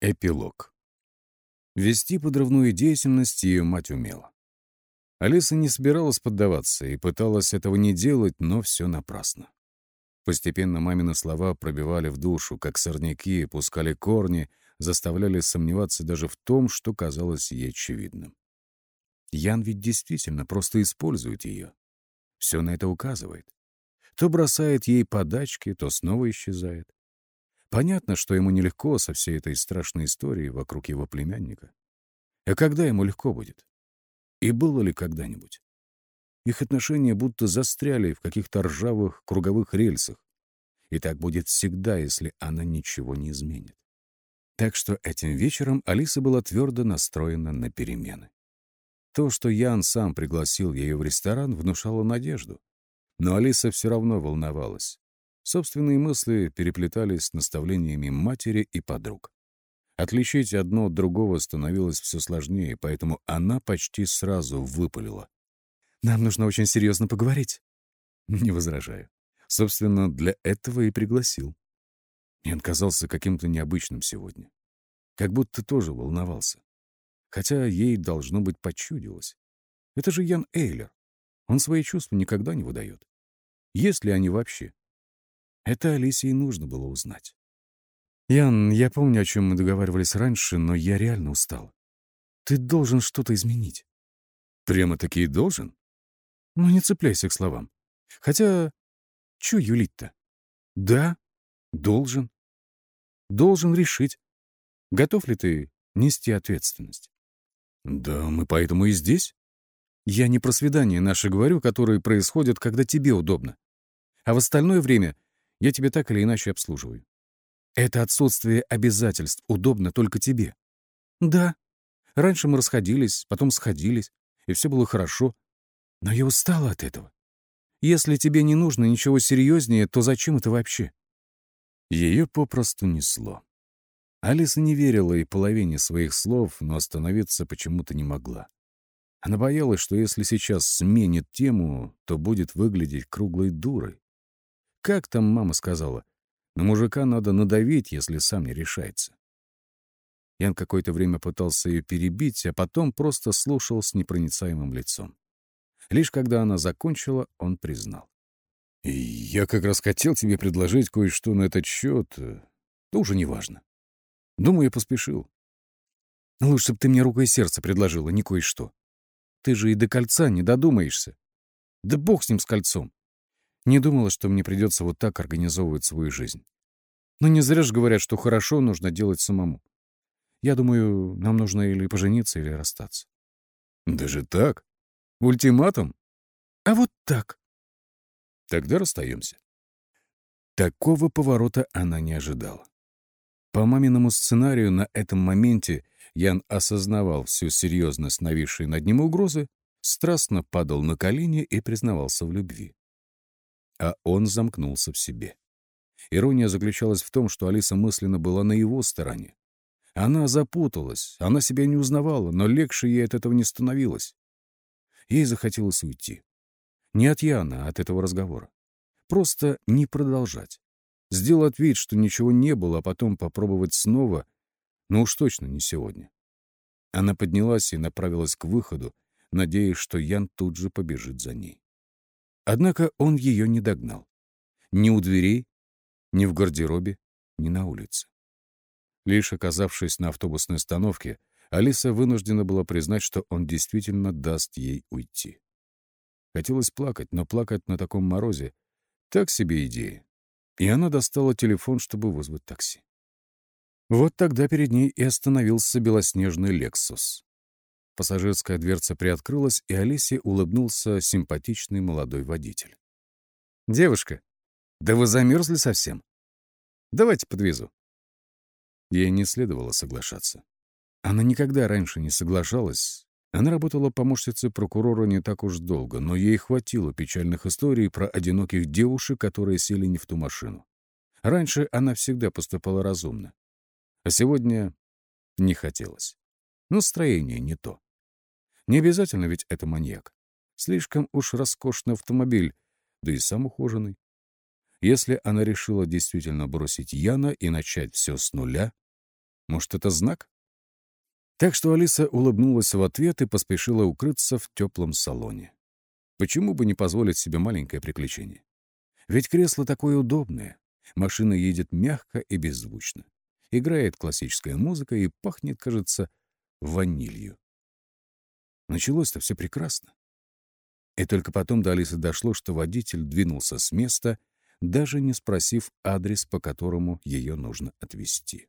Эпилог. Вести подрывную деятельность ее мать умела. Алиса не собиралась поддаваться и пыталась этого не делать, но все напрасно. Постепенно мамины слова пробивали в душу, как сорняки, пускали корни, заставляли сомневаться даже в том, что казалось ей очевидным. Ян ведь действительно просто использует ее. Все на это указывает. То бросает ей подачки, то снова исчезает. Понятно, что ему нелегко со всей этой страшной историей вокруг его племянника. А когда ему легко будет? И было ли когда-нибудь? Их отношения будто застряли в каких-то ржавых круговых рельсах. И так будет всегда, если она ничего не изменит. Так что этим вечером Алиса была твердо настроена на перемены. То, что Ян сам пригласил ее в ресторан, внушало надежду. Но Алиса все равно волновалась. Собственные мысли переплетались с наставлениями матери и подруг. Отличить одно от другого становилось все сложнее, поэтому она почти сразу выпалила. «Нам нужно очень серьезно поговорить». Не возражаю. Собственно, для этого и пригласил. Ян казался каким-то необычным сегодня. Как будто тоже волновался. Хотя ей, должно быть, почудилось. Это же Ян Эйлер. Он свои чувства никогда не выдает. Есть ли они вообще? Это Алисе и нужно было узнать. «Ян, я помню, о чем мы договаривались раньше, но я реально устал. Ты должен что-то изменить». «Прямо-таки должен?» «Ну, не цепляйся к словам. Хотя, чё юлить-то? Да, должен. Должен решить, готов ли ты нести ответственность». «Да, мы поэтому и здесь». «Я не про свидание наше говорю, которые происходят, когда тебе удобно. А в остальное время я тебя так или иначе обслуживаю. Это отсутствие обязательств удобно только тебе. Да, раньше мы расходились, потом сходились, и все было хорошо. Но я устала от этого. Если тебе не нужно ничего серьезнее, то зачем это вообще? Ее попросту несло. Алиса не верила и половине своих слов, но остановиться почему-то не могла. Она боялась, что если сейчас сменит тему, то будет выглядеть круглой дурой. Как там мама сказала? На мужика надо надавить, если сам не решается. Ян какое-то время пытался ее перебить, а потом просто слушал с непроницаемым лицом. Лишь когда она закончила, он признал. «Я как раз хотел тебе предложить кое-что на этот счет. Э, да уже неважно. Думаю, я поспешил. Лучше бы ты мне рукой сердце предложила, не кое-что. Ты же и до кольца не додумаешься. Да бог с ним, с кольцом. Не думала, что мне придется вот так организовывать свою жизнь. Но не зря же говорят, что хорошо нужно делать самому. Я думаю, нам нужно или пожениться, или расстаться. Даже так? Ультиматум? А вот так. Тогда расстаемся. Такого поворота она не ожидала. По маминому сценарию на этом моменте Ян осознавал всю серьезность нависшей над ним угрозы, страстно падал на колени и признавался в любви а он замкнулся в себе. Ирония заключалась в том, что Алиса мысленно была на его стороне. Она запуталась, она себя не узнавала, но легче ей от этого не становилось. Ей захотелось уйти. Не от Яна, а от этого разговора. Просто не продолжать. Сделать вид, что ничего не было, а потом попробовать снова, но уж точно не сегодня. Она поднялась и направилась к выходу, надеясь, что Ян тут же побежит за ней. Однако он ее не догнал. Ни у дверей, ни в гардеробе, ни на улице. Лишь оказавшись на автобусной остановке, Алиса вынуждена была признать, что он действительно даст ей уйти. Хотелось плакать, но плакать на таком морозе — так себе идея. И она достала телефон, чтобы вызвать такси. Вот тогда перед ней и остановился белоснежный «Лексус». Пассажирская дверца приоткрылась, и Алисе улыбнулся симпатичный молодой водитель. «Девушка, да вы замерзли совсем? Давайте подвезу». Ей не следовало соглашаться. Она никогда раньше не соглашалась. Она работала помощницей прокурора не так уж долго, но ей хватило печальных историй про одиноких девушек, которые сели не в ту машину. Раньше она всегда поступала разумно. А сегодня не хотелось. Настроение не то. Не обязательно ведь это маньяк. Слишком уж роскошный автомобиль, да и сам ухоженный. Если она решила действительно бросить Яна и начать все с нуля, Может, это знак? Так что Алиса улыбнулась в ответ и поспешила укрыться в теплом салоне. Почему бы не позволить себе маленькое приключение? Ведь кресло такое удобное. Машина едет мягко и беззвучно. Играет классическая музыка и пахнет, кажется, ванилью. Началось-то все прекрасно. И только потом до Алисы дошло, что водитель двинулся с места, даже не спросив адрес, по которому ее нужно отвезти.